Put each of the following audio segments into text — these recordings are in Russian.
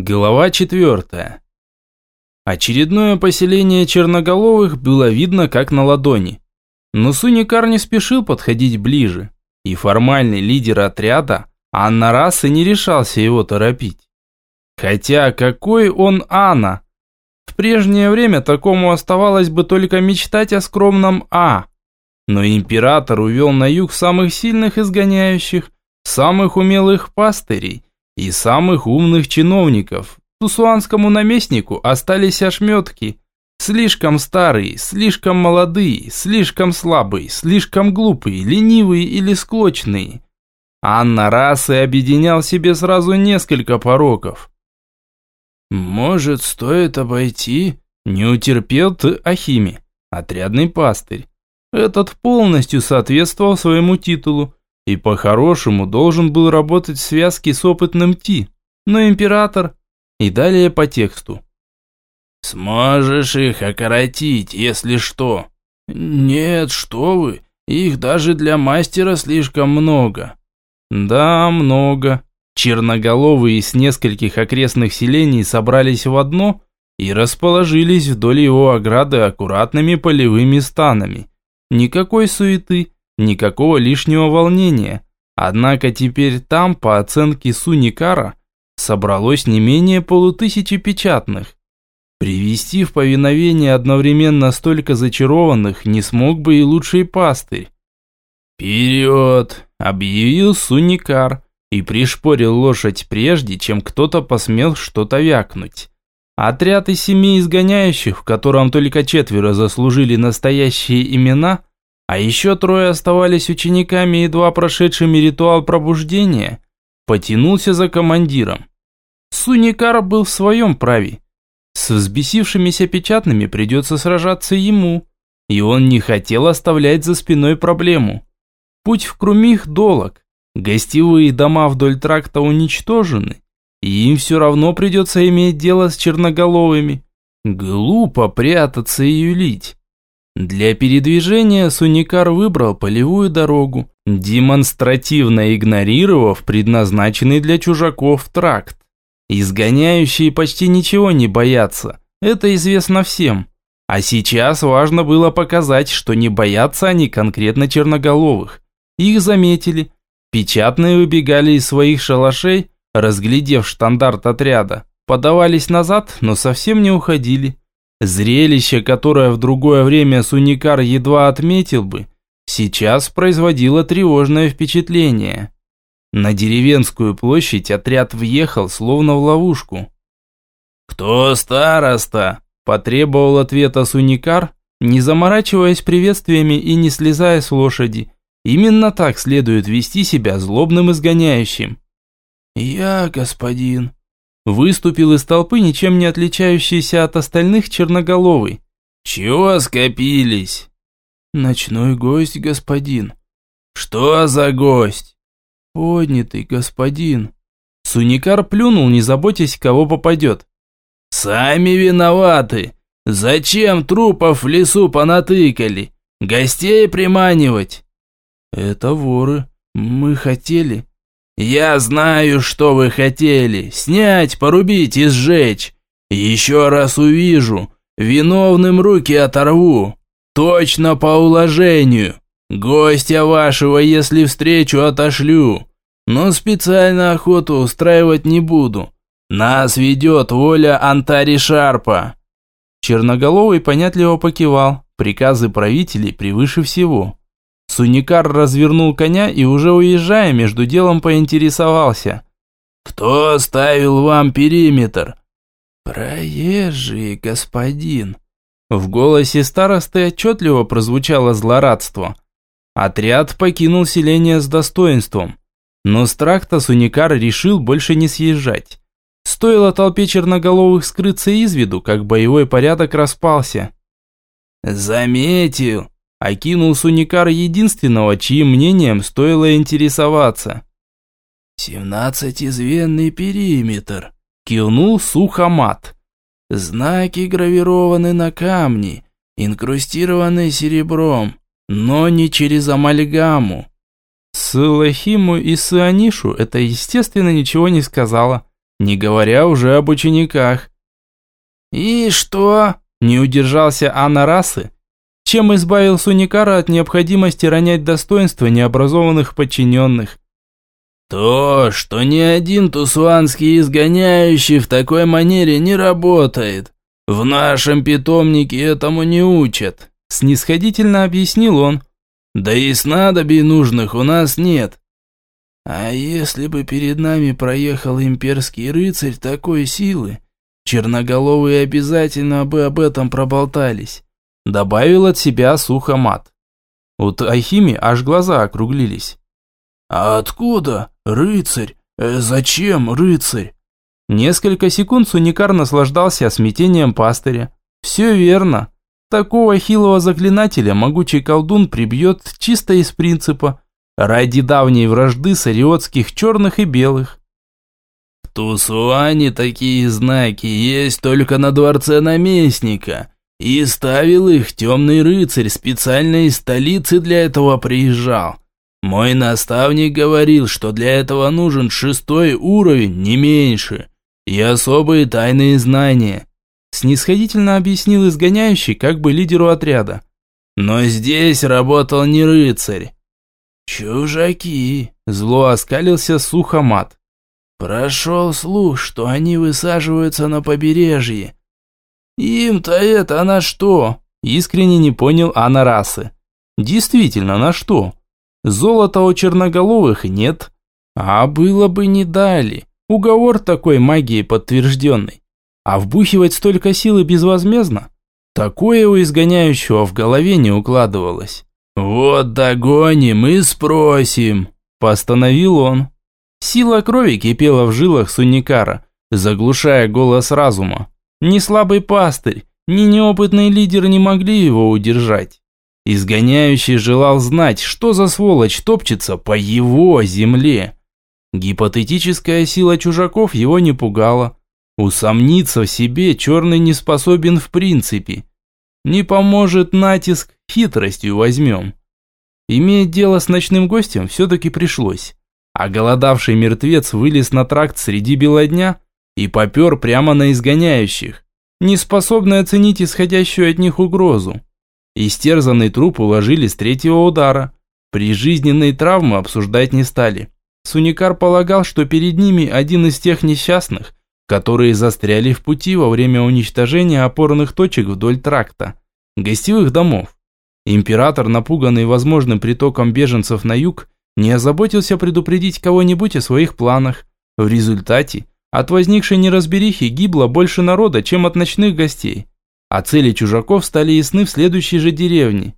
Глава четвертая. Очередное поселение черноголовых было видно как на ладони. Но Суникар не спешил подходить ближе, и формальный лидер отряда, Анна Расы, не решался его торопить. Хотя какой он Анна? В прежнее время такому оставалось бы только мечтать о скромном А. Но император увел на юг самых сильных изгоняющих, самых умелых пастырей, и самых умных чиновников. Тусуанскому наместнику остались ошметки. Слишком старые, слишком молодые, слишком слабые, слишком глупые, ленивые или склочные. Анна расы объединял себе сразу несколько пороков. «Может, стоит обойти?» Не утерпел ты Ахими, отрядный пастырь. Этот полностью соответствовал своему титулу и по-хорошему должен был работать в связке с опытным Ти, но император... И далее по тексту. «Сможешь их окоротить, если что?» «Нет, что вы, их даже для мастера слишком много». «Да, много». Черноголовые из нескольких окрестных селений собрались в одно и расположились вдоль его ограды аккуратными полевыми станами. Никакой суеты, Никакого лишнего волнения. Однако теперь там, по оценке Суникара, собралось не менее полутысячи печатных. Привести в повиновение одновременно столько зачарованных не смог бы и лучший пастырь. «Вперед!» – объявил Суникар и пришпорил лошадь прежде, чем кто-то посмел что-то вякнуть. Отряд из семи изгоняющих, в котором только четверо заслужили настоящие имена, а еще трое оставались учениками, едва прошедшими ритуал пробуждения, потянулся за командиром. Суникар был в своем праве. С взбесившимися печатными придется сражаться ему, и он не хотел оставлять за спиной проблему. Путь в Крумих долог, гостевые дома вдоль тракта уничтожены, и им все равно придется иметь дело с черноголовыми. Глупо прятаться и юлить. Для передвижения Суникар выбрал полевую дорогу, демонстративно игнорировав предназначенный для чужаков тракт. Изгоняющие почти ничего не боятся, это известно всем. А сейчас важно было показать, что не боятся они конкретно черноголовых. Их заметили. Печатные выбегали из своих шалашей, разглядев штандарт отряда, подавались назад, но совсем не уходили. Зрелище, которое в другое время Суникар едва отметил бы, сейчас производило тревожное впечатление. На деревенскую площадь отряд въехал, словно в ловушку. «Кто староста?» – потребовал ответа Суникар, не заморачиваясь приветствиями и не слезая с лошади. Именно так следует вести себя злобным изгоняющим. «Я, господин», Выступил из толпы, ничем не отличающийся от остальных черноголовый. «Чего скопились?» «Ночной гость, господин». «Что за гость?» «Поднятый, господин». Суникар плюнул, не заботясь, кого попадет. «Сами виноваты. Зачем трупов в лесу понатыкали? Гостей приманивать?» «Это воры. Мы хотели...» «Я знаю, что вы хотели. Снять, порубить и сжечь. Еще раз увижу. Виновным руки оторву. Точно по уложению. Гостя вашего, если встречу, отошлю. Но специально охоту устраивать не буду. Нас ведет воля Антари Шарпа». Черноголовый понятливо покивал. Приказы правителей превыше всего. Суникар развернул коня и уже уезжая, между делом поинтересовался. «Кто оставил вам периметр?» «Проезжий, господин». В голосе старосты отчетливо прозвучало злорадство. Отряд покинул селение с достоинством. Но с тракта Суникар решил больше не съезжать. Стоило толпе черноголовых скрыться из виду, как боевой порядок распался. «Заметил!» Окинул Суникар единственного, чьим мнением стоило интересоваться. «Семнадцатизвенный периметр», – кивнул Сухомат. «Знаки гравированы на камне, инкрустированы серебром, но не через амальгаму». С Лохиму и Саанишу это, естественно, ничего не сказала. не говоря уже об учениках. «И что?» – не удержался Анна Расы, чем избавил Суникара от необходимости ронять достоинство необразованных подчиненных. «То, что ни один тусуанский изгоняющий в такой манере не работает. В нашем питомнике этому не учат», – снисходительно объяснил он. «Да и снадобий нужных у нас нет». «А если бы перед нами проехал имперский рыцарь такой силы, черноголовые обязательно бы об этом проболтались». Добавил от себя сухо мат. У Тахими аж глаза округлились. «А откуда? Рыцарь? Э, зачем рыцарь?» Несколько секунд Суникар наслаждался смятением пастыря. «Все верно. Такого хилого заклинателя могучий колдун прибьет чисто из принципа, ради давней вражды сариотских черных и белых». «В Тусуане такие знаки есть только на дворце наместника», и ставил их темный рыцарь, специально из столицы для этого приезжал. Мой наставник говорил, что для этого нужен шестой уровень, не меньше, и особые тайные знания. Снисходительно объяснил изгоняющий, как бы лидеру отряда. Но здесь работал не рыцарь. «Чужаки!» – зло оскалился сухомат. «Прошел слух, что они высаживаются на побережье, «Им-то это на что?» Искренне не понял Анна расы. «Действительно, на что? Золота у черноголовых нет. А было бы не дали. Уговор такой магии подтвержденный. А вбухивать столько силы безвозмездно? Такое у изгоняющего в голове не укладывалось. «Вот догоним и спросим», – постановил он. Сила крови кипела в жилах Суникара, заглушая голос разума. Ни слабый пастырь, ни неопытный лидер не могли его удержать. Изгоняющий желал знать, что за сволочь топчется по его земле. Гипотетическая сила чужаков его не пугала. Усомниться в себе черный не способен в принципе. Не поможет натиск, хитростью возьмем. Иметь дело с ночным гостем все-таки пришлось. А голодавший мертвец вылез на тракт среди бела дня – и попер прямо на изгоняющих, не способный оценить исходящую от них угрозу. Истерзанный труп уложили с третьего удара. Прижизненные травмы обсуждать не стали. Суникар полагал, что перед ними один из тех несчастных, которые застряли в пути во время уничтожения опорных точек вдоль тракта, гостевых домов. Император, напуганный возможным притоком беженцев на юг, не озаботился предупредить кого-нибудь о своих планах. В результате от возникшей неразберихи гибло больше народа, чем от ночных гостей. А цели чужаков стали ясны в следующей же деревне.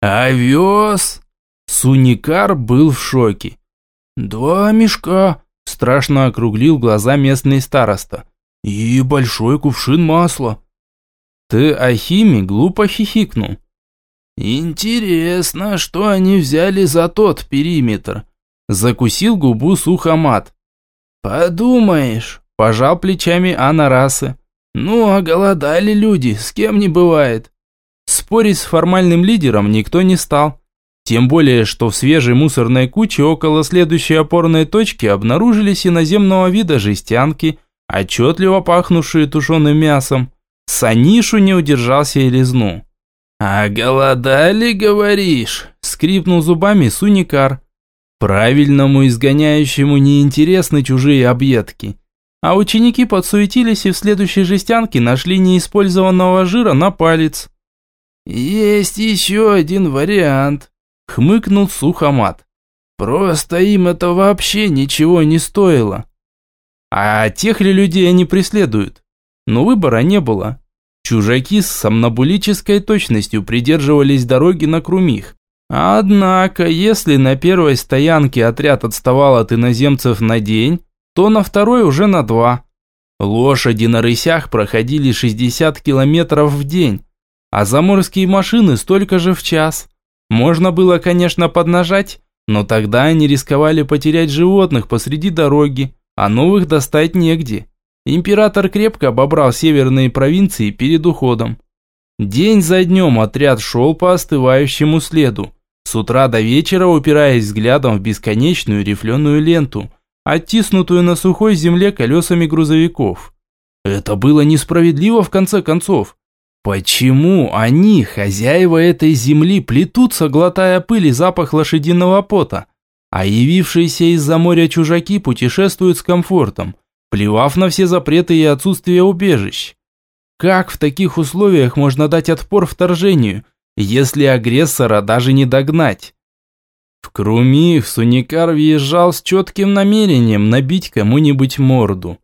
«Овес?» Суникар был в шоке. «Два мешка», – страшно округлил глаза местный староста. «И большой кувшин масла». Ты Ахими глупо хихикнул. «Интересно, что они взяли за тот периметр?» Закусил губу сухомат. «Подумаешь», – пожал плечами Анна Расы. «Ну, а голодали люди, с кем не бывает». Спорить с формальным лидером никто не стал. Тем более, что в свежей мусорной куче около следующей опорной точки обнаружились иноземного вида жестянки, отчетливо пахнувшие тушеным мясом. Санишу не удержался и лизнул. «А голодали, говоришь?» – скрипнул зубами Суникар. Правильному изгоняющему неинтересны чужие объедки. А ученики подсуетились и в следующей жестянке нашли неиспользованного жира на палец. «Есть еще один вариант», – хмыкнул Сухомат. «Просто им это вообще ничего не стоило». А тех ли людей они преследуют? Но выбора не было. Чужаки с сомнобулической точностью придерживались дороги на Крумих, Однако, если на первой стоянке отряд отставал от иноземцев на день, то на второй уже на два. Лошади на рысях проходили 60 километров в день, а заморские машины столько же в час. Можно было, конечно, поднажать, но тогда они рисковали потерять животных посреди дороги, а новых достать негде. Император крепко обобрал северные провинции перед уходом. День за днем отряд шел по остывающему следу, с утра до вечера упираясь взглядом в бесконечную рифленую ленту, оттиснутую на сухой земле колесами грузовиков. Это было несправедливо в конце концов. Почему они, хозяева этой земли, плетутся, глотая пыль и запах лошадиного пота, а явившиеся из-за моря чужаки путешествуют с комфортом, плевав на все запреты и отсутствие убежищ? Как в таких условиях можно дать отпор вторжению, если агрессора даже не догнать? В Крумих Суникар въезжал с четким намерением набить кому-нибудь морду.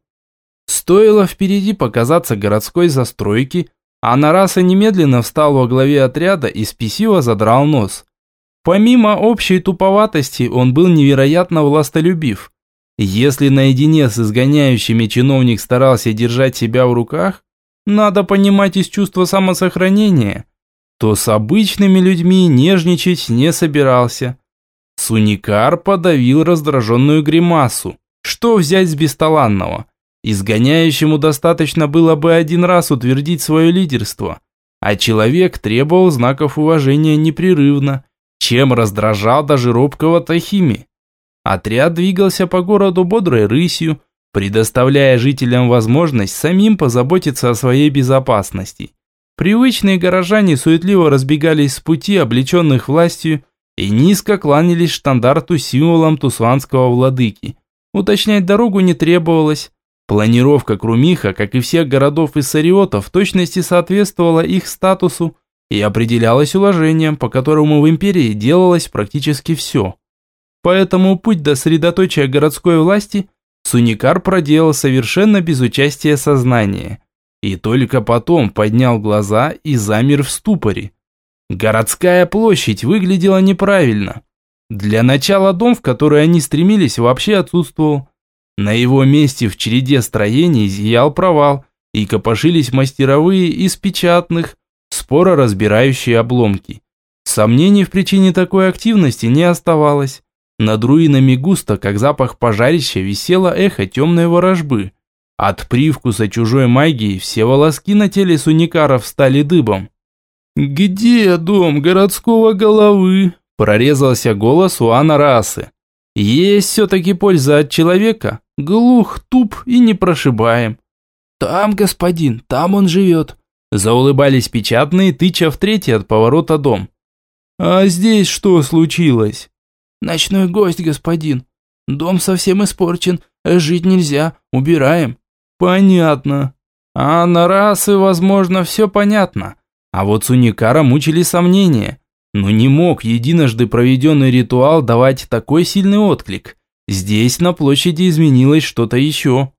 Стоило впереди показаться городской застройки, а Нараса немедленно встал во главе отряда и спесиво задрал нос. Помимо общей туповатости, он был невероятно властолюбив. Если наедине с изгоняющими чиновник старался держать себя в руках, надо понимать из чувства самосохранения, то с обычными людьми нежничать не собирался. Суникар подавил раздраженную гримасу. Что взять с бесталанного? Изгоняющему достаточно было бы один раз утвердить свое лидерство, а человек требовал знаков уважения непрерывно, чем раздражал даже робкого Тахими. Отряд двигался по городу бодрой рысью, предоставляя жителям возможность самим позаботиться о своей безопасности. Привычные горожане суетливо разбегались с пути, облеченных властью, и низко кланялись штандарту символом тусванского владыки. Уточнять дорогу не требовалось, Планировка Крумиха, как и всех городов из Сариота, в точности соответствовала их статусу и определялась уложением, по которому в империи делалось практически все. Поэтому путь до средоточия городской власти Суникар проделал совершенно без участия сознания. И только потом поднял глаза и замер в ступоре. Городская площадь выглядела неправильно. Для начала дом, в который они стремились, вообще отсутствовал. На его месте в череде строений зиял провал, и копошились мастеровые из печатных, споро разбирающие обломки. Сомнений в причине такой активности не оставалось. Над руинами густо, как запах пожарища, висело эхо темной ворожбы. От привкуса чужой магии все волоски на теле суникаров стали дыбом. «Где дом городского головы?» – прорезался голос у Анна. «Есть все-таки польза от человека, Глух, туп и непрошибаем. Там, господин, там он живет. Заулыбались печатные, тыча в третий от поворота дом. А здесь что случилось? Ночной гость, господин. Дом совсем испорчен, жить нельзя, убираем. Понятно. А на расы, возможно, все понятно. А вот Суникара мучили сомнения. Но не мог единожды проведенный ритуал давать такой сильный отклик. Здесь на площади изменилось что-то еще.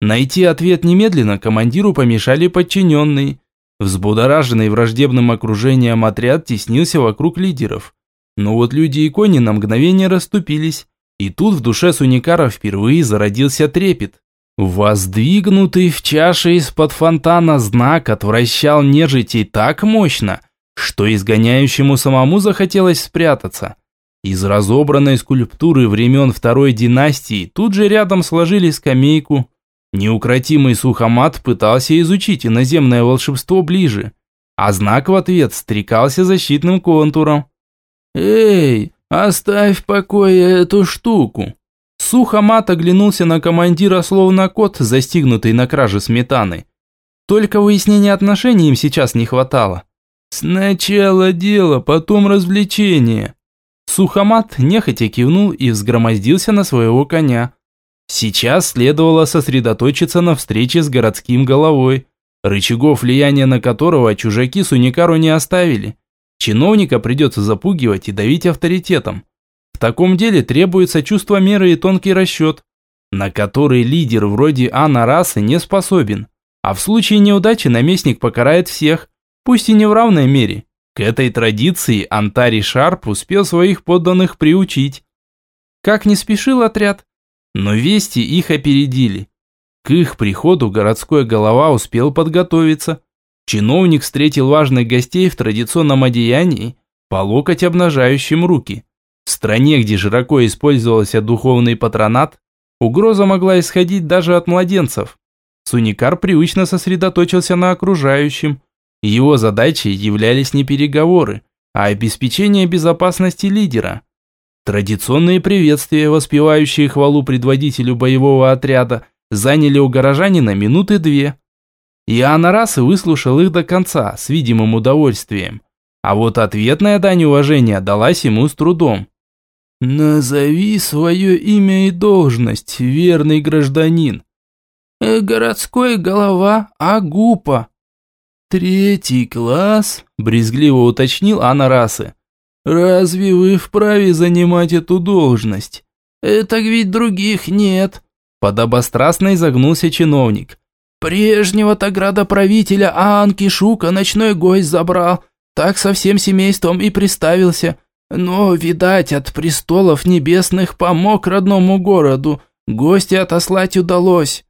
Найти ответ немедленно командиру помешали подчиненные. Взбудораженный враждебным окружением отряд теснился вокруг лидеров. Но вот люди и кони на мгновение расступились. И тут в душе Суникара впервые зародился трепет. Воздвигнутый в чаше из-под фонтана знак отвращал нежитей так мощно, что изгоняющему самому захотелось спрятаться. Из разобранной скульптуры времен второй династии тут же рядом сложили скамейку. Неукротимый сухомат пытался изучить иноземное волшебство ближе, а знак в ответ стрекался защитным контуром. «Эй, оставь в покое эту штуку!» Сухомат оглянулся на командира словно кот, застигнутый на краже сметаны. Только выяснения отношений им сейчас не хватало. «Сначала дело, потом развлечение», Сухомат нехотя кивнул и взгромоздился на своего коня. Сейчас следовало сосредоточиться на встрече с городским головой, рычагов влияния на которого чужаки Суникару не оставили. Чиновника придется запугивать и давить авторитетом. Таком деле требуется чувство меры и тонкий расчет, на который лидер вроде Анна Расы не способен. А в случае неудачи наместник покарает всех, пусть и не в равной мере. К этой традиции Антари Шарп успел своих подданных приучить. Как не спешил отряд, но вести их опередили. К их приходу городской голова успел подготовиться. Чиновник встретил важных гостей в традиционном одеянии, по локоть обнажающим руки. В стране, где широко использовался духовный патронат, угроза могла исходить даже от младенцев. Суникар привычно сосредоточился на окружающем, его задачей являлись не переговоры, а обеспечение безопасности лидера. Традиционные приветствия, воспевающие хвалу предводителю боевого отряда, заняли у горожанина минуты две. И Анарасы выслушал их до конца, с видимым удовольствием. А вот ответная дань уважения далась ему с трудом. «Назови свое имя и должность, верный гражданин». «Э, «Городской голова Агупа». «Третий класс?» – брезгливо уточнил Анарасы. «Разве вы вправе занимать эту должность?» «Э, «Так ведь других нет», – подобострастно изогнулся чиновник. «Прежнего-то градоправителя Аан Шука ночной гость забрал, так со всем семейством и приставился. Но, видать, от престолов небесных помог родному городу, гостя отослать удалось».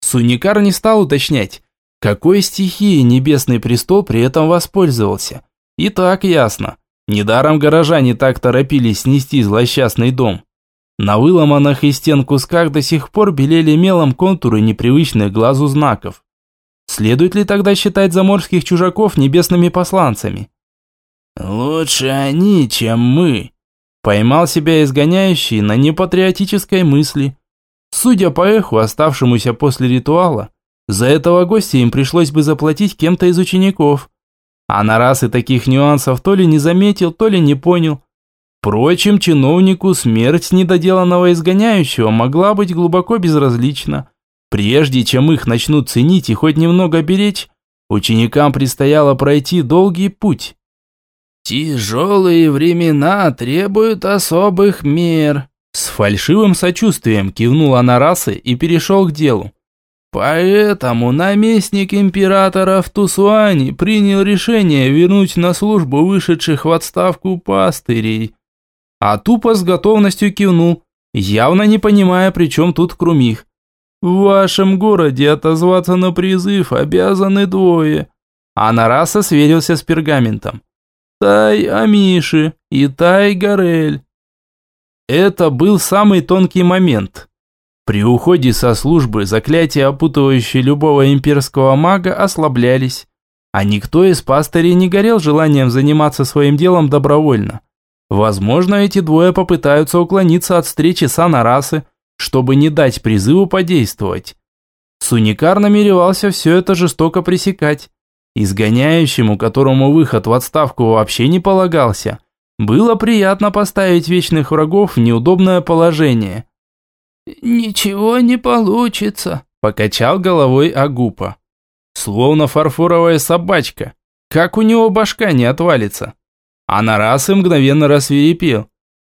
Суникар не стал уточнять, какой стихией небесный престол при этом воспользовался. И так ясно. Недаром горожане так торопились снести злосчастный дом. На выломанных из стен кусках до сих пор белели мелом контуры непривычных глазу знаков. Следует ли тогда считать заморских чужаков небесными посланцами? «Лучше они, чем мы», – поймал себя изгоняющий на непатриотической мысли. Судя по эху, оставшемуся после ритуала, за этого гостя им пришлось бы заплатить кем-то из учеников. А на раз и таких нюансов то ли не заметил, то ли не понял. Впрочем, чиновнику смерть недоделанного изгоняющего могла быть глубоко безразлична. Прежде чем их начнут ценить и хоть немного беречь, ученикам предстояло пройти долгий путь. «Тяжелые времена требуют особых мер», с фальшивым сочувствием кивнул Анарасы и перешел к делу. Поэтому наместник императора в Тусуане принял решение вернуть на службу вышедших в отставку пастырей а тупо с готовностью кивнул, явно не понимая, при чем тут Крумих. «В вашем городе отозваться на призыв обязаны двое». А Нараса сверился с пергаментом. «Тай Амиши и Тай Гарель». Это был самый тонкий момент. При уходе со службы заклятия, опутывающие любого имперского мага, ослаблялись, а никто из пастырей не горел желанием заниматься своим делом добровольно. Возможно, эти двое попытаются уклониться от встречи с Анарасы, чтобы не дать призыву подействовать. Суникар намеревался все это жестоко пресекать. Изгоняющему, которому выход в отставку вообще не полагался, было приятно поставить вечных врагов в неудобное положение. «Ничего не получится», – покачал головой Агупа. Словно фарфоровая собачка. Как у него башка не отвалится? А на раз и мгновенно рассверепел.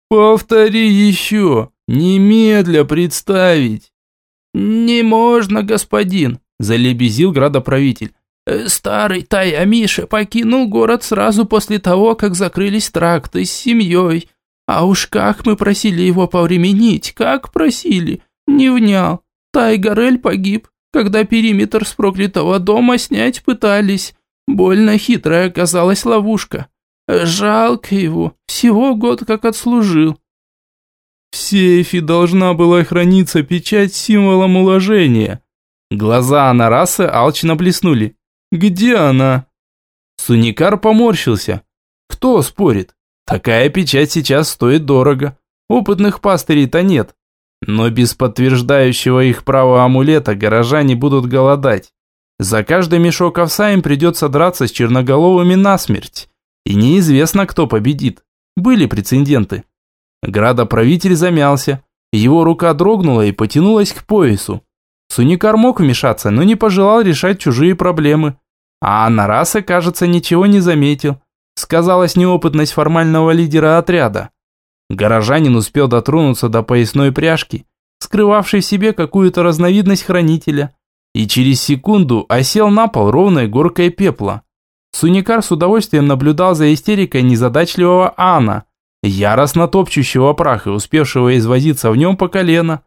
«Повтори еще! Немедля представить!» «Не можно, господин!» – залебезил градоправитель. «Э, «Старый Тай-Амиша покинул город сразу после того, как закрылись тракты с семьей. А уж как мы просили его повременить, как просили! Не внял. Тай-Горель погиб, когда периметр с проклятого дома снять пытались. Больно хитрая оказалась ловушка. Жалко его, всего год как отслужил. В сейфе должна была храниться печать символом уложения. Глаза Анарасы алчно блеснули. Где она? Суникар поморщился. Кто спорит? Такая печать сейчас стоит дорого. Опытных пастырей-то нет. Но без подтверждающего их права амулета горожане будут голодать. За каждый мешок овса им придется драться с черноголовыми насмерть. И неизвестно, кто победит. Были прецеденты. Градоправитель замялся. Его рука дрогнула и потянулась к поясу. Суникар мог вмешаться, но не пожелал решать чужие проблемы. А Анараса, кажется, ничего не заметил. Сказалась неопытность формального лидера отряда. Горожанин успел дотронуться до поясной пряжки, скрывавшей в себе какую-то разновидность хранителя, и через секунду осел на пол ровной горкой пепла. Суникар с удовольствием наблюдал за истерикой незадачливого Анна, яростно топчущего прах и успевшего извозиться в нем по колено.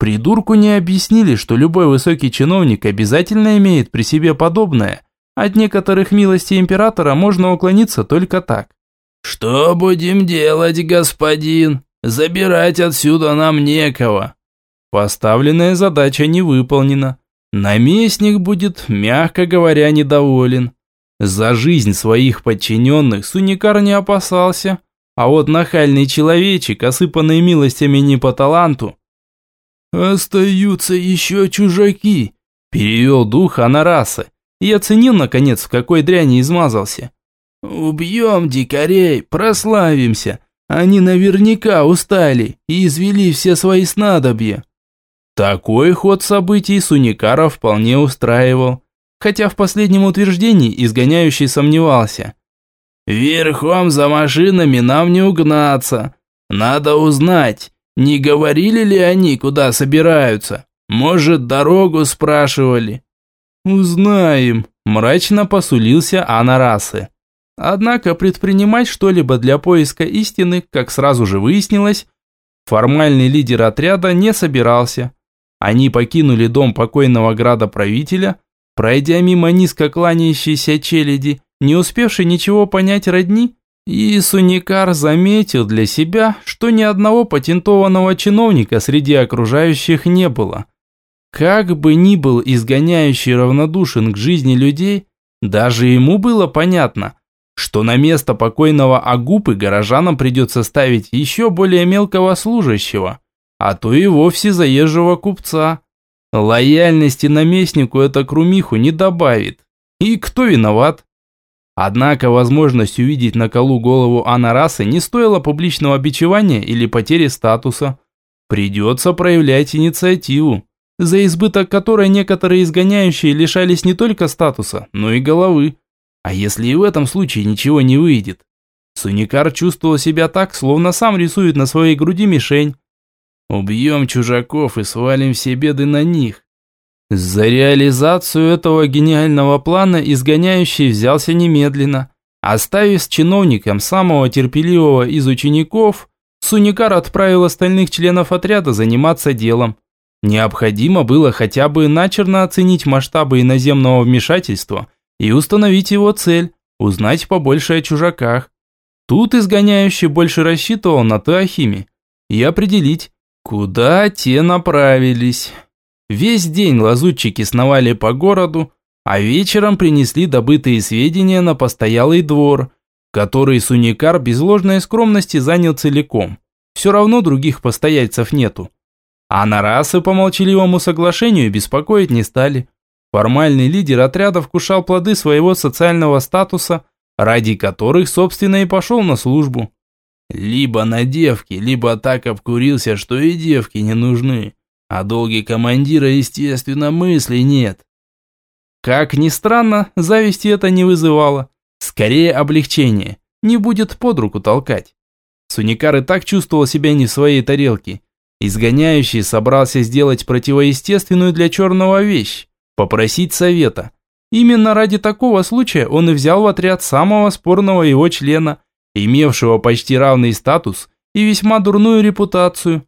Придурку не объяснили, что любой высокий чиновник обязательно имеет при себе подобное. От некоторых милостей императора можно уклониться только так. «Что будем делать, господин? Забирать отсюда нам некого». Поставленная задача не выполнена. Наместник будет, мягко говоря, недоволен. За жизнь своих подчиненных Суникар не опасался, А вот нахальный человечек, осыпанный милостями не по таланту... «Остаются еще чужаки», – перевел дух Анарасы и оценил, наконец, в какой дряни измазался. «Убьем дикарей, прославимся. Они наверняка устали и извели все свои снадобья». Такой ход событий Суникара вполне устраивал, хотя в последнем утверждении изгоняющий сомневался. «Верхом за машинами нам не угнаться. Надо узнать, не говорили ли они, куда собираются? Может, дорогу спрашивали?» «Узнаем», – мрачно посулился Анарасы. Однако предпринимать что-либо для поиска истины, как сразу же выяснилось, формальный лидер отряда не собирался. Они покинули дом покойного градоправителя, пройдя мимо низко кланяющейся челяди, не успевшей ничего понять родни, и Суникар заметил для себя, что ни одного патентованного чиновника среди окружающих не было. Как бы ни был изгоняющий равнодушен к жизни людей, даже ему было понятно, что на место покойного Агупы горожанам придется ставить еще более мелкого служащего, а то и вовсе заезжего купца. Лояльности наместнику это крумиху не добавит. И кто виноват? Однако возможность увидеть на колу голову Анарасы не стоила публичного бичевания или потери статуса. Придется проявлять инициативу, за избыток которой некоторые изгоняющие лишались не только статуса, но и головы. А если и в этом случае ничего не выйдет? Суникар чувствовал себя так, словно сам рисует на своей груди мишень. Убьем чужаков и свалим все беды на них. За реализацию этого гениального плана изгоняющий взялся немедленно. Оставив с чиновником самого терпеливого из учеников, Суникар отправил остальных членов отряда заниматься делом. Необходимо было хотя бы начерно оценить масштабы иноземного вмешательства – и установить его цель – узнать побольше о чужаках. Тут изгоняющий больше рассчитывал на Теохими и определить, куда те направились. Весь день лазутчики сновали по городу, а вечером принесли добытые сведения на постоялый двор, который Суникар без ложной скромности занял целиком. Все равно других постояльцев нету. А на расы по молчаливому соглашению беспокоить не стали. Формальный лидер отряда вкушал плоды своего социального статуса, ради которых, собственно, и пошел на службу. Либо на девки, либо так обкурился, что и девки не нужны. А долги командира, естественно, мыслей нет. Как ни странно, зависти это не вызывало. Скорее облегчение. Не будет под руку толкать. Суникар и так чувствовал себя не в своей тарелке. Изгоняющий собрался сделать противоестественную для черного вещь попросить совета. Именно ради такого случая он и взял в отряд самого спорного его члена, имевшего почти равный статус и весьма дурную репутацию.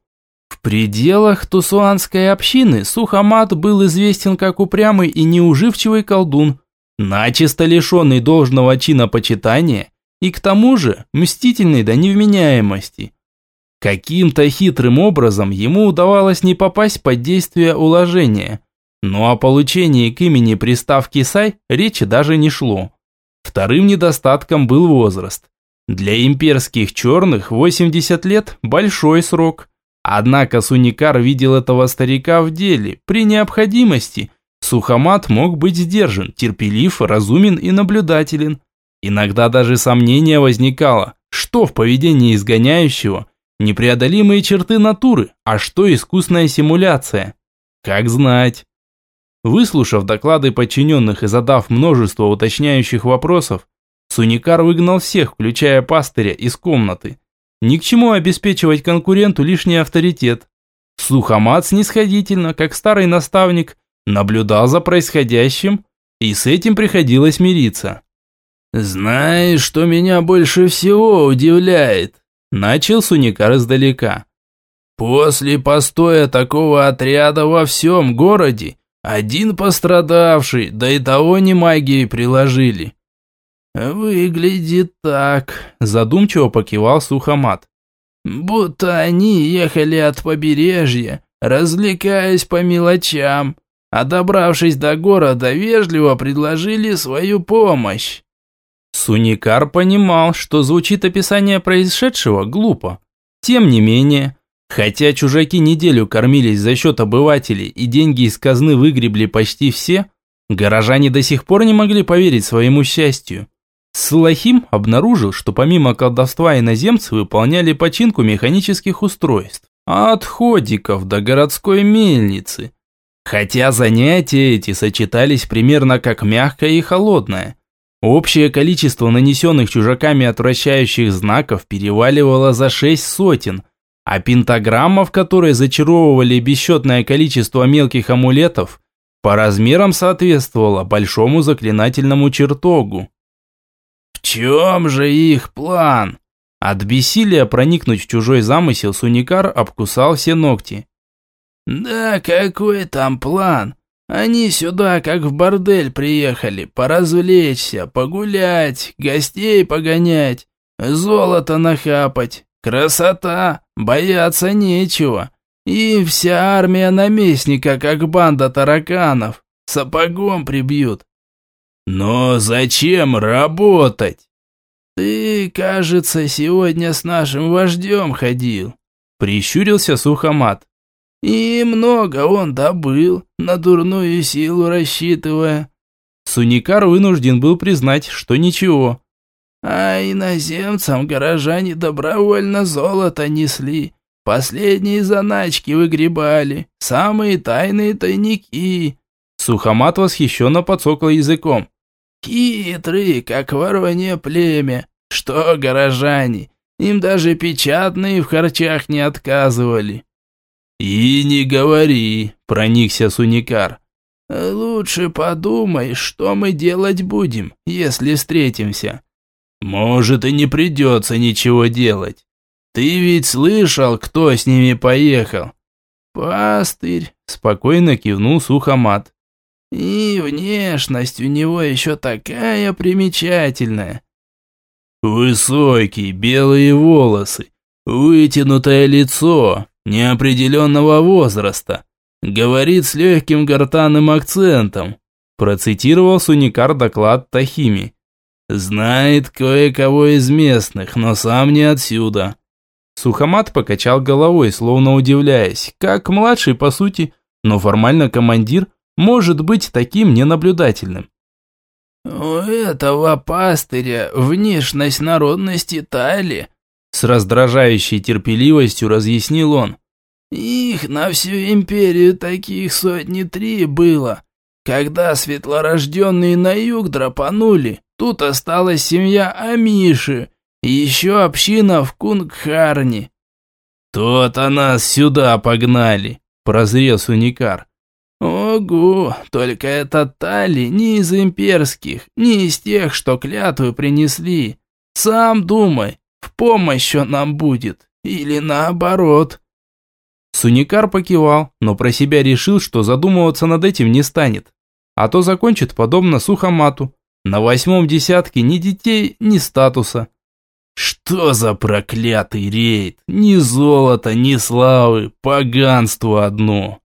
Пределах тусуанской общины Сухомат был известен как упрямый и неуживчивый колдун, начисто лишенный должного чина почитания и к тому же мстительный до невменяемости. Каким-то хитрым образом ему удавалось не попасть под действие уложения – но о получении к имени приставки «сай» речи даже не шло. Вторым недостатком был возраст. Для имперских черных 80 лет – большой срок. Однако Суникар видел этого старика в деле. При необходимости Сухомат мог быть сдержан, терпелив, разумен и наблюдателен. Иногда даже сомнение возникало, что в поведении изгоняющего – непреодолимые черты натуры, а что искусная симуляция. Как знать. Выслушав доклады подчиненных и задав множество уточняющих вопросов, Суникар выгнал всех, включая пастыря, из комнаты. Ни к чему обеспечивать конкуренту лишний авторитет. Сухомат снисходительно, как старый наставник, наблюдал за происходящим, и с этим приходилось мириться. «Знаешь, что меня больше всего удивляет?» Начал Суникар издалека. «После постоя такого отряда во всем городе один пострадавший, да и того не магией приложили. Выглядит так, задумчиво покивал Сухомат. Будто они ехали от побережья, развлекаясь по мелочам, а добравшись до города, вежливо предложили свою помощь. Суникар понимал, что звучит описание происшедшего глупо. Тем не менее, хотя чужаки неделю кормились за счет обывателей и деньги из казны выгребли почти все, горожане до сих пор не могли поверить своему счастью. Салахим обнаружил, что помимо колдовства иноземцы выполняли починку механических устройств, от ходиков до городской мельницы. Хотя занятия эти сочетались примерно как мягкое и холодное. Общее количество нанесенных чужаками отвращающих знаков переваливало за шесть сотен, а пентаграмма, в которой зачаровывали бесчетное количество мелких амулетов, по размерам соответствовала большому заклинательному чертогу. Чем же их план? От бессилия проникнуть в чужой замысел Суникар обкусал все ногти. «Да какой там план? Они сюда как в бордель приехали, поразвлечься, погулять, гостей погонять, золото нахапать. Красота, бояться нечего. И вся армия наместника, как банда тараканов, сапогом прибьют. Но зачем работать? Ты, кажется, сегодня с нашим вождем ходил. Прищурился Сухомат. И много он добыл, на дурную силу рассчитывая. Суникар вынужден был признать, что ничего. А иноземцам горожане добровольно золото несли, последние заначки выгребали, самые тайные тайники. Сухомат восхищенно подсокал языком. Хитрые, как воронье племя. Что горожане, им даже печатные в харчах не отказывали. «И не говори», – проникся Суникар. «Лучше подумай, что мы делать будем, если встретимся». «Может, и не придется ничего делать. Ты ведь слышал, кто с ними поехал?» «Пастырь», – спокойно кивнул Сухомат. «И внешность у него еще такая примечательная». «Высокий, белые волосы, вытянутое лицо, неопределенного возраста. Говорит с легким гортанным акцентом. Процитировал Суникар доклад Тахими. Знает кое-кого из местных, но сам не отсюда. Сухомат покачал головой, словно удивляясь, как младший по сути, но формально командир может быть таким ненаблюдательным. «У этого пастыря внешность народности Тали с раздражающей терпеливостью разъяснил он. Их на всю империю таких сотни три было. Когда светлорожденные на юг драпанули, тут осталась семья Амиши и еще община в Кунгхарне. «То-то нас сюда погнали», – прозрел Суникар. «Ого, только этот Тали не из имперских, не из тех, что клятвы принесли. Сам думай, в помощь он нам будет, или наоборот». Суникар покивал, но про себя решил, что задумываться над этим не станет. А то закончит подобно Сухомату. На восьмом десятке ни детей, ни статуса. Что за проклятый рейд? Ни золота, ни славы, поганство одно.